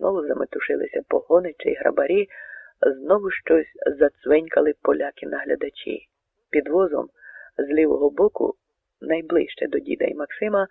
Знову заметушилися погоничі й грабарі, знову щось зацвенькали поляки-наглядачі. Під возом з лівого боку, найближче до діда і Максима,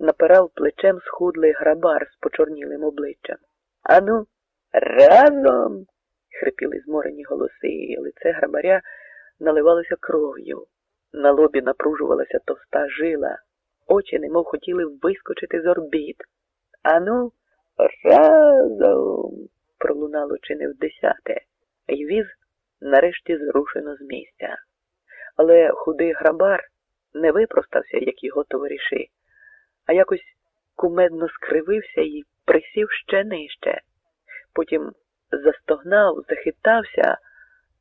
напирав плечем схудлий грабар з почорнілим обличчям. Ану, разом. хрипіли зморені голоси, і лице грабаря наливалося кров'ю. На лобі напружувалася товста жила, очі немов хотіли вискочити з орбіт. Ану, разом. пролунало чи не в десяте, і віз нарешті зрушено з місця. Але худий грабар не випростався, як його товариші, а якось кумедно скривився і присів ще нижче. Потім застогнав, захитався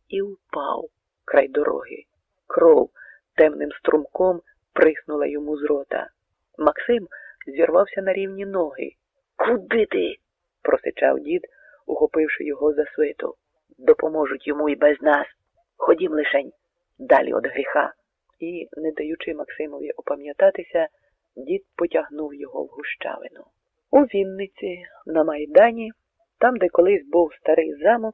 і упав край дороги. Кров темним струмком приснула йому з рота. Максим зірвався на рівні ноги. Куди ти? просичав дід, ухопивши його за свиту. Допоможуть йому і без нас. Ходім лишень далі від гріха. І, не даючи Максимові опам'ятатися, дід потягнув його в гущавину. У Вінниці, на Майдані, там, де колись був старий замок,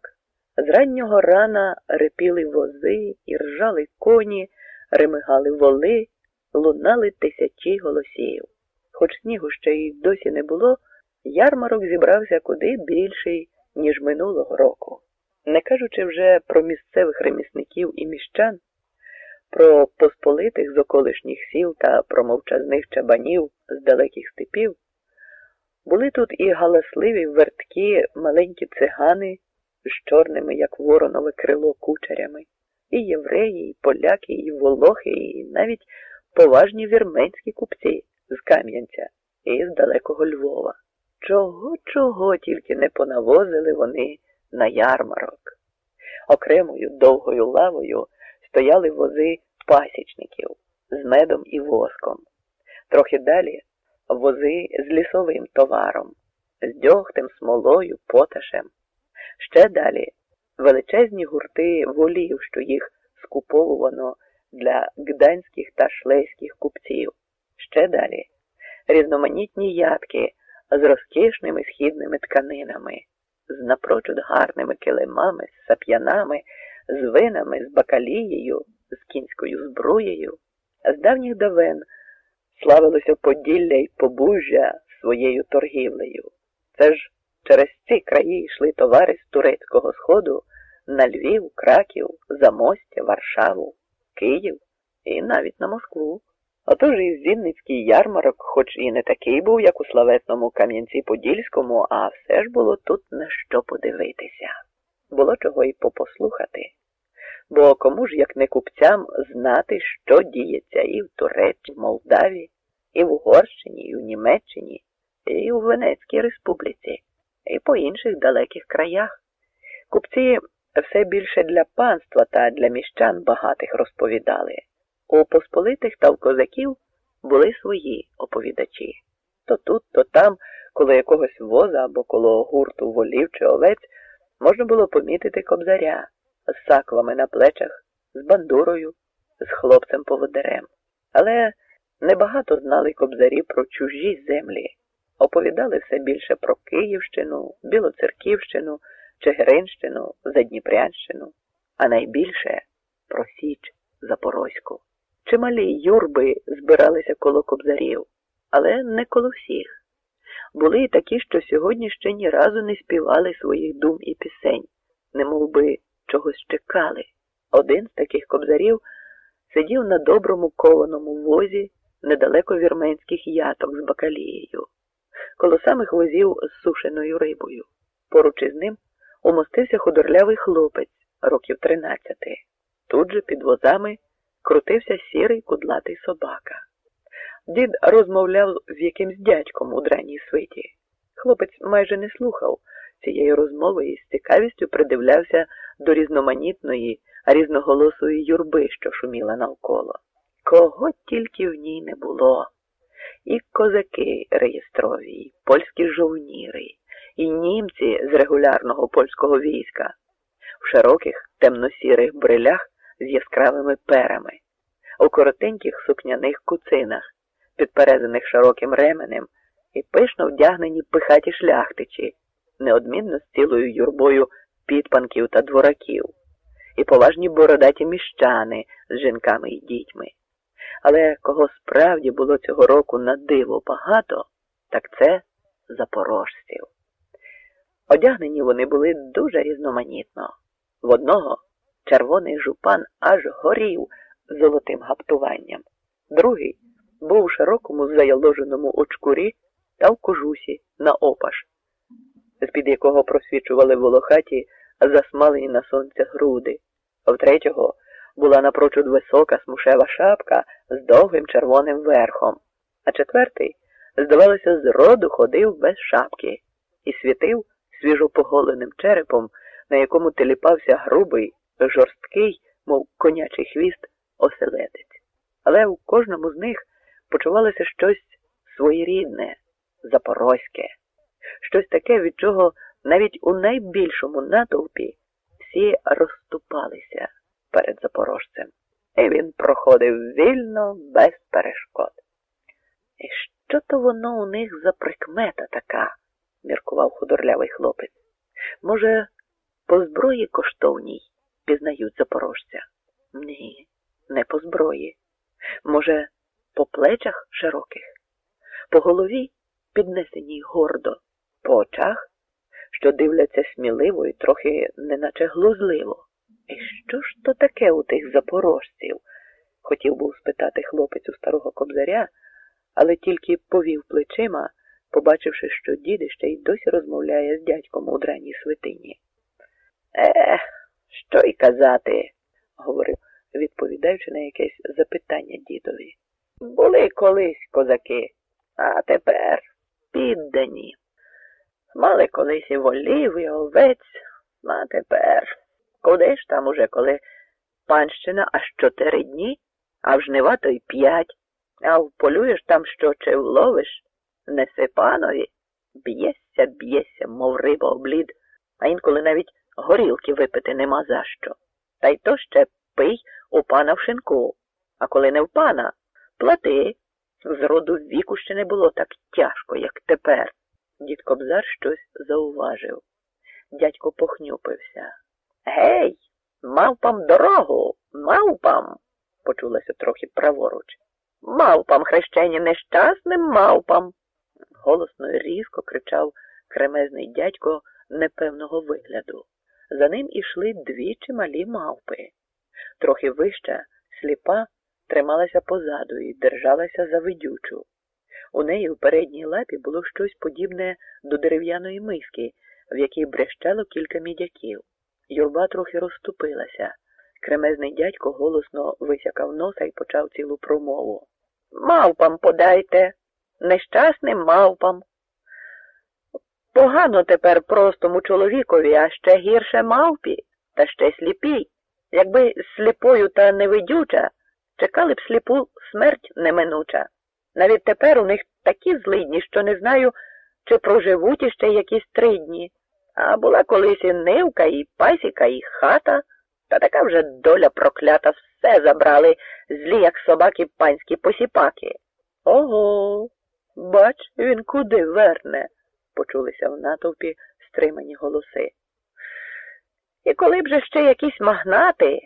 з раннього рана репіли вози і ржали коні, ремигали воли, лунали тисячі голосів. Хоч снігу ще й досі не було, ярмарок зібрався куди більший, ніж минулого року. Не кажучи вже про місцевих ремісників і міщан, про посполитих з околишніх сіл та про мовчазних чабанів з далеких степів, були тут і галасливі верткі маленькі цигани з чорними, як воронове крило, кучерями, і євреї, і поляки, і волохи, і навіть поважні вірменські купці з Кам'янця і з далекого Львова. Чого, чого тільки не понавозили вони на ярмарок. Окремою довгою лавою стояли вози пасічників з медом і воском. Трохи далі вози з лісовим товаром, з дьогтем, смолою, поташем. Ще далі величезні гурти волів, що їх скуповувано для гданських та шлейських купців. Ще далі різноманітні ядки з розкішними східними тканинами, з напрочуд гарними килимами, з сап'янами, з винами, з бакалією, з кінською зброєю. З давніх давен славилося Поділля й Побужжя своєю торгівлею. Це ж через ці краї йшли товари з турецького сходу на Львів, Краків, Замостя, Варшаву, Київ і навіть на Москву. Отож і Вінницький ярмарок, хоч і не такий був, як у славетному Кам'янці-Подільському, а все ж було тут на що подивитися. Було чого й попослухати. Бо кому ж, як не купцям, знати, що діється і в Туреччині, в Молдаві, і в Угорщині, і в Німеччині, і у Венецькій республіці, і по інших далеких краях. Купці все більше для панства та для міщан багатих розповідали. У посполитих та в козаків були свої оповідачі. То тут, то там, коло якогось воза або коло гурту волів чи овець, можна було помітити кобзаря з саквами на плечах, з бандурою, з хлопцем-поводирем. Але небагато знали кобзарі про чужі землі, оповідали все більше про Київщину, Білоцерківщину, Чигиринщину, Задніпрянщину, а найбільше про Січ Запорозьку. Чималі юрби збиралися коло кобзарів, але не коло всіх. Були й такі, що сьогодні ще ні разу не співали своїх дум і пісень, не би чогось чекали. Один з таких кобзарів сидів на доброму кованому возі недалеко вірменських яток з бакалією, коло самих возів з сушеною рибою. Поруч із ним умостився худорлявий хлопець років тринадцяти. Тут же під возами крутився сірий кудлатий собака. Дід розмовляв з якимсь дядьком у драній свиті. Хлопець майже не слухав цієї розмови і з цікавістю придивлявся до різноманітної, різноголосої юрби, що шуміла навколо. Кого тільки в ній не було. І козаки реєстрові, і польські жовніри, і німці з регулярного польського війська в широких темно-сірих брилях з яскравими перами, у коротеньких сукняних куцинах, підперезаних широким ременем, і пишно вдягнені пихаті шляхтичі, неодмінно з цілою юрбою підпанків та двораків, і поважні бородаті міщани з жінками і дітьми. Але кого справді було цього року на диво багато, так це запорожців. Одягнені вони були дуже різноманітно. В одного червоний жупан аж горів золотим гаптуванням, другий був у широкому заяложеному очкурі та в кожусі на опаш, з-під якого просвічували волохаті засмалені на сонце груди, в третього була напрочуд висока смушева шапка з довгим червоним верхом, а четвертий, здавалося, з роду ходив без шапки і світив свіжопоголеним черепом, на якому теліпався грубий, жорсткий, мов конячий хвіст, оселедець. Але у кожному з них почувалося щось своєрідне, запорозьке, щось таке, від чого навіть у найбільшому натовпі всі розступалися перед запорожцем, і він проходив вільно, без перешкод. І що то воно у них за прикмета така? міркував худорлявий хлопець. Може, по зброї коштовній пізнають запорожця? Ні, не по зброї. Може, по плечах широких, по голові піднесеній гордо, по очах, що дивляться сміливо і трохи неначе глузливо. І що ж то таке у тих запорожців? хотів був спитати хлопець у старого кобзаря, але тільки повів плечима побачивши, що дід ще й досі розмовляє з дядьком у драній святині. Е, що й казати, говорив, відповідаючи на якесь запитання дідові. Були колись козаки, а тепер піддані. Мали колись і волів, і овець, а тепер. Куди ж там уже, коли панщина аж чотири дні, а в жнива то й п'ять, а вполюєш там що чи вловиш, Несе панові, б'єся, б'єся, мов риба облід, а інколи навіть горілки випити нема за що. Та й то ще пий у пана в шинку, а коли не в пана, плати. З роду віку ще не було так тяжко, як тепер. Дід Кобзар щось зауважив. Дядько похнюпився. Гей, мавпам дорогу, мавпам, почулося трохи праворуч. Мавпам, хрещені нещасним мавпам голосно і різко кричав кремезний дядько непевного вигляду. За ним ішли дві чималі мавпи. Трохи вища, сліпа, трималася позаду і держалася за видючу. У неї в передній лапі було щось подібне до дерев'яної миски, в якій брещало кілька мідяків. Юрба трохи розступилася. Кремезний дядько голосно висякав носа і почав цілу промову. Мавпам подайте нещасним мавпам. Погано тепер простому чоловікові, а ще гірше мавпі, та ще сліпій. Якби сліпою та невидюча, чекали б сліпу смерть неминуча. Навіть тепер у них такі злидні, що не знаю, чи проживуть іще якісь три дні. А була колись і нивка, і пасіка, і хата, та така вже доля проклята все забрали, злі, як собаки панські посіпаки. Ого. Бач, він куди верне, почулися в натовпі стримані голоси. І коли б же ще якісь магнати,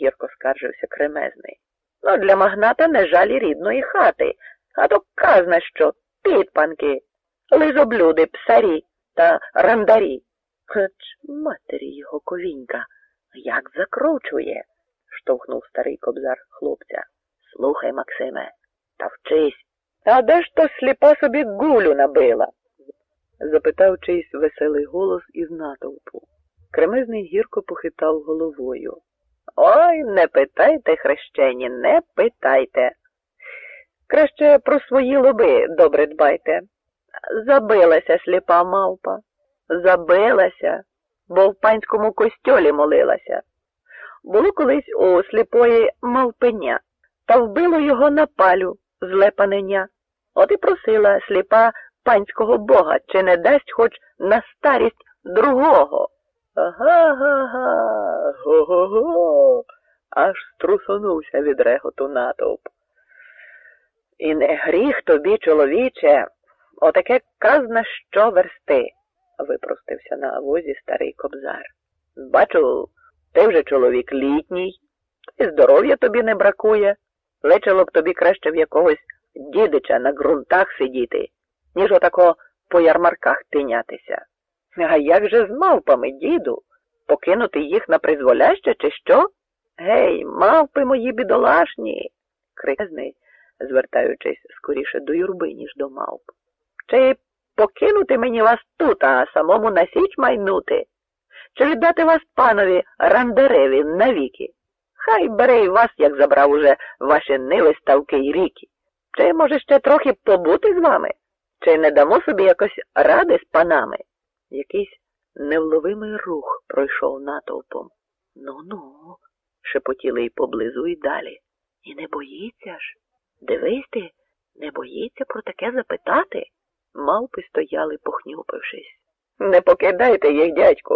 гірко скаржився кремезний. Ну, для магната не жалі рідної хати, а то казна що, підпанки, лизоблюди, псарі та рандарі. Хоч матері його ковінька, як закручує, штовхнув старий кобзар хлопця. Слухай, Максиме, та вчись. А де ж то сліпа собі гулю набила? Запитав чийсь веселий голос із натовпу. Кремезний гірко похитав головою. Ой, не питайте, хрещені, не питайте. Краще про свої лоби добре дбайте. Забилася сліпа мавпа, забилася, бо в панському костьолі молилася. Було колись у сліпої мавпеня, та вбило його на палю зле паненя. От і просила сліпа панського бога, чи не дасть хоч на старість другого. Ага-га-га, го-го-го, аж струсонувся від реготу натовп. І не гріх тобі, чоловіче, отаке казна що версти. випростився на возі старий кобзар. Бачу, ти вже чоловік літній, і здоров'я тобі не бракує. Лечило б тобі краще в якогось дідича на ґрунтах сидіти, ніж отако по ярмарках тинятися. А як же з мавпами, діду? Покинути їх на призволяще, чи що? Гей, мавпи мої бідолашні. крикне, звертаючись скоріше до юрби, ніж до мавп. Чи покинути мені вас тут, а самому на січ майнути? Чи віддати вас панові рандереві навіки? Хай бере й вас, як забрав уже ваші ниви, ставки й ріки. Чи, може, ще трохи побути з вами? Чи не дамо собі якось ради з панами? Якийсь невловимий рух пройшов натовпом. Ну ну, шепотіли й поблизу і далі. І не боїться ж? Дивись ти, не боїться про таке запитати? Мавпи стояли, похнюпившись. Не покидайте їх, дядьку,